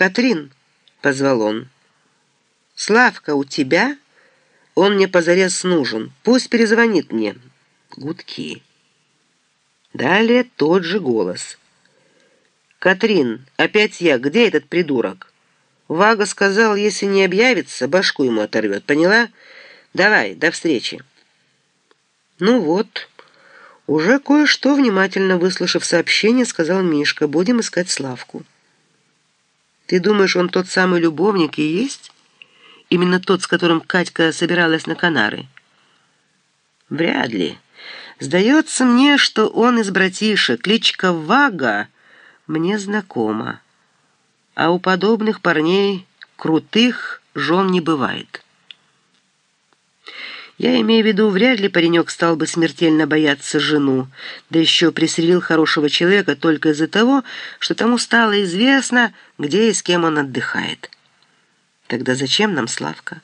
«Катрин», — позвал он, — «Славка у тебя? Он мне позарез нужен. Пусть перезвонит мне». Гудки. Далее тот же голос. «Катрин, опять я. Где этот придурок?» Вага сказал, если не объявится, башку ему оторвет. Поняла? Давай, до встречи. Ну вот, уже кое-что, внимательно выслушав сообщение, сказал Мишка. Будем искать Славку. Ты думаешь, он тот самый любовник и есть? Именно тот, с которым Катька собиралась на Канары? Вряд ли. Сдается мне, что он из братишек. Кличка Вага мне знакома а у подобных парней крутых жен не бывает. Я имею в виду, вряд ли паренек стал бы смертельно бояться жену, да еще пристрелил хорошего человека только из-за того, что тому стало известно, где и с кем он отдыхает. Тогда зачем нам Славка?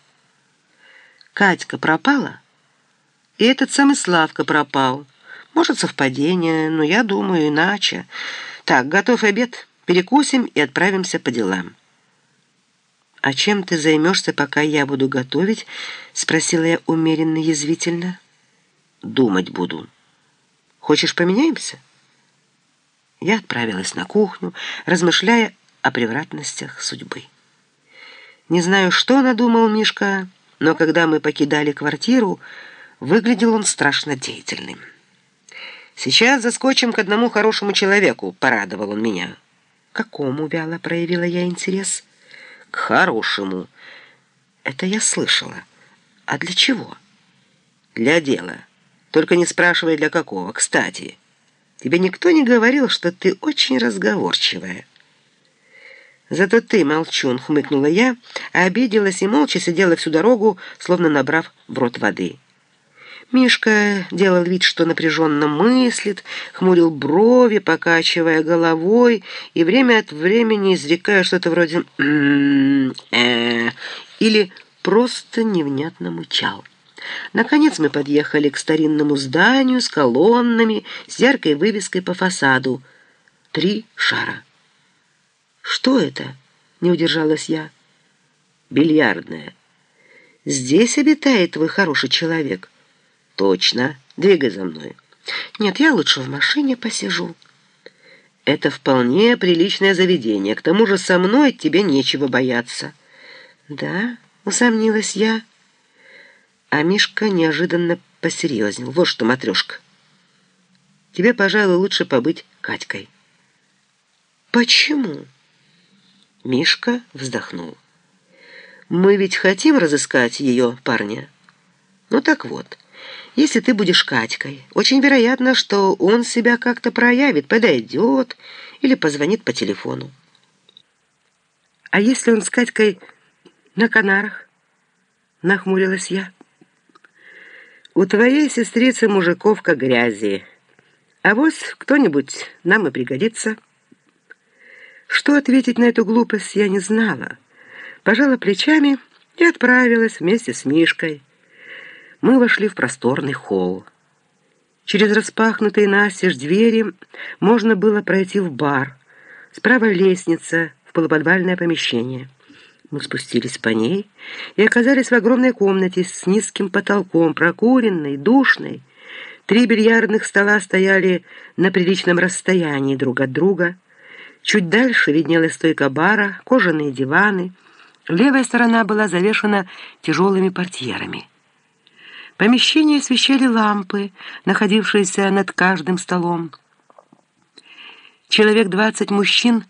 Катька пропала, и этот самый Славка пропал. Может, совпадение, но я думаю иначе. Так, готов обед?» Перекусим и отправимся по делам». «А чем ты займешься, пока я буду готовить?» — спросила я умеренно язвительно. «Думать буду. Хочешь, поменяемся?» Я отправилась на кухню, размышляя о превратностях судьбы. Не знаю, что надумал Мишка, но когда мы покидали квартиру, выглядел он страшно деятельным. «Сейчас заскочим к одному хорошему человеку», — порадовал он меня какому вяло проявила я интерес? К хорошему. Это я слышала. А для чего? Для дела. Только не спрашивай, для какого. Кстати, тебе никто не говорил, что ты очень разговорчивая. Зато ты, молчун, хмыкнула я, а обиделась и молча сидела всю дорогу, словно набрав в рот воды. Мишка делал вид, что напряженно мыслит, хмурил брови, покачивая головой и время от времени изрекая что-то вроде э или просто невнятно мычал. Наконец мы подъехали к старинному зданию с колоннами, с яркой вывеской по фасаду. Три шара. «Что это?» — не удержалась я. «Бильярдная. Здесь обитает твой хороший человек». «Точно. Двигай за мной». «Нет, я лучше в машине посижу». «Это вполне приличное заведение. К тому же со мной тебе нечего бояться». «Да?» — усомнилась я. А Мишка неожиданно посерьезнел. «Вот что, матрешка, тебе, пожалуй, лучше побыть Катькой». «Почему?» Мишка вздохнул. «Мы ведь хотим разыскать ее парня. Ну так вот». Если ты будешь Катькой, очень вероятно, что он себя как-то проявит, подойдет или позвонит по телефону. А если он с Катькой на Канарах? Нахмурилась я. У твоей сестрицы мужиковка грязи. А вот кто-нибудь нам и пригодится. Что ответить на эту глупость я не знала. Пожала плечами и отправилась вместе с Мишкой мы вошли в просторный холл. Через распахнутые настежь двери можно было пройти в бар. Справа лестница в полуподвальное помещение. Мы спустились по ней и оказались в огромной комнате с низким потолком, прокуренной, душной. Три бильярдных стола стояли на приличном расстоянии друг от друга. Чуть дальше виднелась стойка бара, кожаные диваны. Левая сторона была завешена тяжелыми портьерами. Помещение освещали лампы, находившиеся над каждым столом. Человек двадцать мужчин,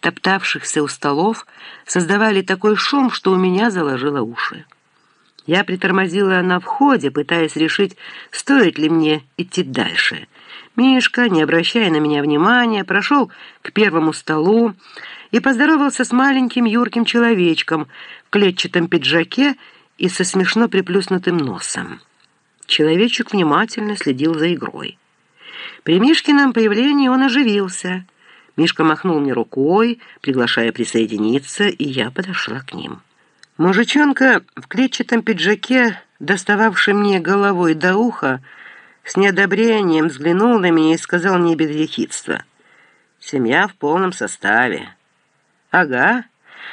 топтавшихся у столов, создавали такой шум, что у меня заложило уши. Я притормозила на входе, пытаясь решить, стоит ли мне идти дальше. Мишка, не обращая на меня внимания, прошел к первому столу и поздоровался с маленьким юрким человечком в клетчатом пиджаке и со смешно приплюснутым носом. Человечек внимательно следил за игрой. При Мишкином появлении он оживился. Мишка махнул мне рукой, приглашая присоединиться, и я подошла к ним. Мужичонка в клетчатом пиджаке, достававший мне головой до уха, с неодобрением взглянул на меня и сказал не без ехидства. «Семья в полном составе». «Ага»,